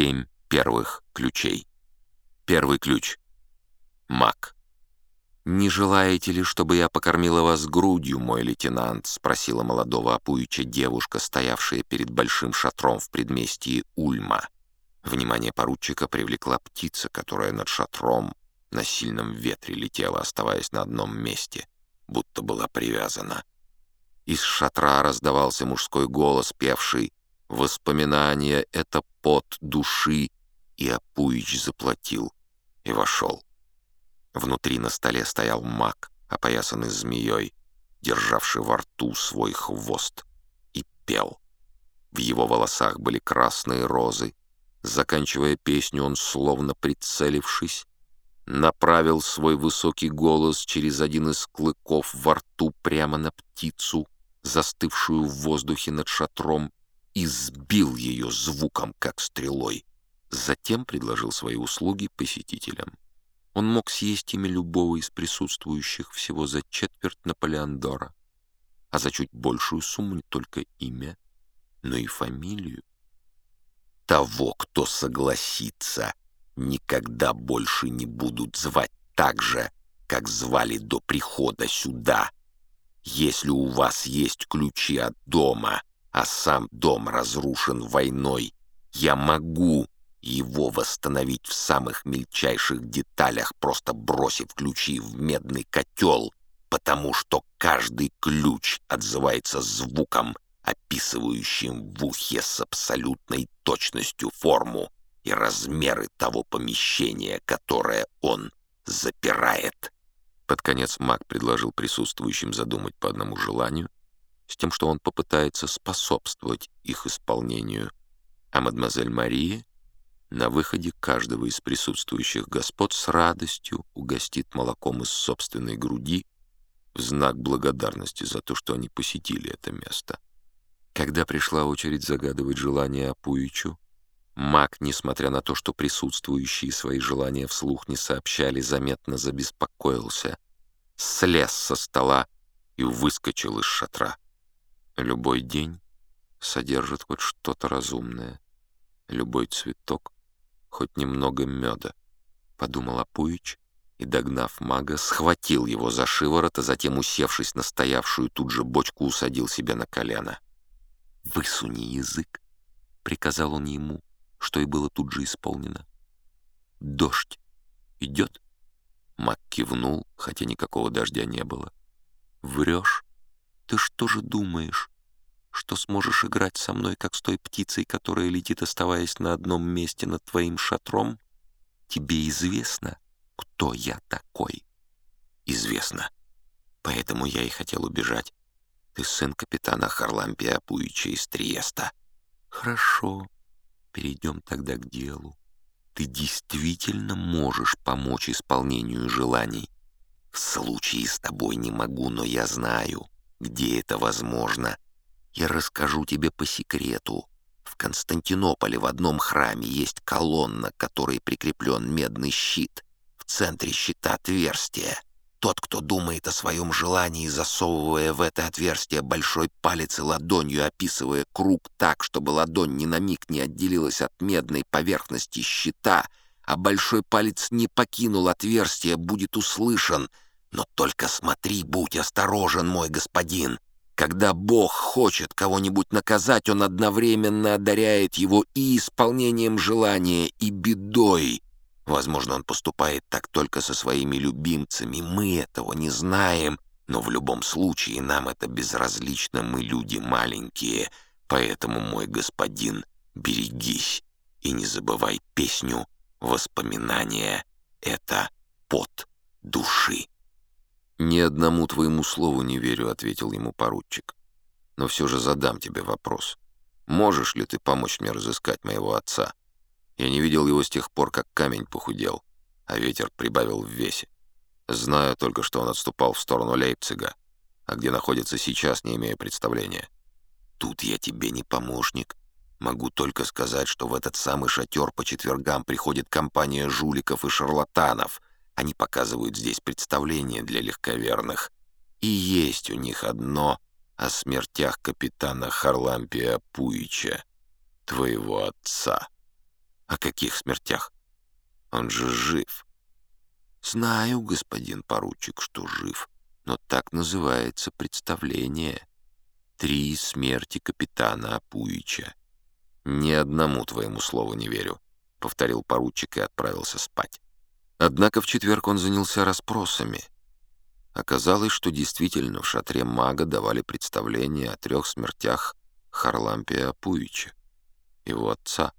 семь первых ключей. Первый ключ. Мак. «Не желаете ли, чтобы я покормила вас грудью, мой лейтенант?» — спросила молодого Апуича девушка, стоявшая перед большим шатром в предместье Ульма. Внимание поручика привлекла птица, которая над шатром на сильном ветре летела, оставаясь на одном месте, будто была привязана. Из шатра раздавался мужской голос, певший «Воспоминания — это пот души», и Апуич заплатил и вошел. Внутри на столе стоял маг, опоясанный змеей, державший во рту свой хвост, и пел. В его волосах были красные розы. Заканчивая песню, он, словно прицелившись, направил свой высокий голос через один из клыков во рту прямо на птицу, застывшую в воздухе над шатром, и сбил ее звуком, как стрелой. Затем предложил свои услуги посетителям. Он мог съесть ими любого из присутствующих всего за четверть Наполеондора, а за чуть большую сумму не только имя, но и фамилию. Того, кто согласится, никогда больше не будут звать так же, как звали до прихода сюда. Если у вас есть ключи от дома, а сам дом разрушен войной, я могу его восстановить в самых мельчайших деталях, просто бросив ключи в медный котел, потому что каждый ключ отзывается звуком, описывающим в ухе с абсолютной точностью форму и размеры того помещения, которое он запирает. Под конец маг предложил присутствующим задумать по одному желанию, с тем, что он попытается способствовать их исполнению, а мадемуазель Мария на выходе каждого из присутствующих господ с радостью угостит молоком из собственной груди в знак благодарности за то, что они посетили это место. Когда пришла очередь загадывать желание Апуичу, маг, несмотря на то, что присутствующие свои желания вслух не сообщали, заметно забеспокоился, слез со стола и выскочил из шатра. Любой день содержит хоть что-то разумное. Любой цветок хоть немного меда, — подумал Апуич, и, догнав мага, схватил его за шиворот, а затем, усевшись на стоявшую тут же бочку, усадил себя на колено. «Высуни язык», — приказал он ему, что и было тут же исполнено. «Дождь идет?» Маг кивнул, хотя никакого дождя не было. «Врешь? Ты что же думаешь, что сможешь играть со мной, как с той птицей, которая летит, оставаясь на одном месте над твоим шатром? Тебе известно, кто я такой? Известно. Поэтому я и хотел убежать. Ты сын капитана Харлампия Пуича из Триеста. Хорошо. Перейдем тогда к делу. Ты действительно можешь помочь исполнению желаний. В случае с тобой не могу, но я знаю, где это возможно — я расскажу тебе по секрету. В Константинополе в одном храме есть колонна, к которой прикреплен медный щит. В центре щита отверстие. Тот, кто думает о своем желании, засовывая в это отверстие большой палец и ладонью описывая круг так, чтобы ладонь ни на миг не отделилась от медной поверхности щита, а большой палец не покинул отверстие, будет услышан. Но только смотри, будь осторожен, мой господин. Когда Бог хочет кого-нибудь наказать, Он одновременно одаряет его и исполнением желания, и бедой. Возможно, Он поступает так только со своими любимцами. Мы этого не знаем, но в любом случае нам это безразлично, мы люди маленькие. Поэтому, мой господин, берегись и не забывай песню «Воспоминания — это пот души». «Ни одному твоему слову не верю», — ответил ему поручик. «Но все же задам тебе вопрос. Можешь ли ты помочь мне разыскать моего отца? Я не видел его с тех пор, как камень похудел, а ветер прибавил в весе. Знаю только, что он отступал в сторону Лейпцига, а где находится сейчас, не имею представления. Тут я тебе не помощник. Могу только сказать, что в этот самый шатер по четвергам приходит компания жуликов и шарлатанов — они показывают здесь представление для легковерных. И есть у них одно о смертях капитана Харлампия Пуича, твоего отца. «О каких смертях? Он же жив». «Знаю, господин поручик, что жив, но так называется представление. Три смерти капитана Апуича». «Ни одному твоему слову не верю», — повторил поручик и отправился спать. Однако в четверг он занялся расспросами. Оказалось, что действительно в шатре мага давали представление о трех смертях Харлампия Апуича, его отца.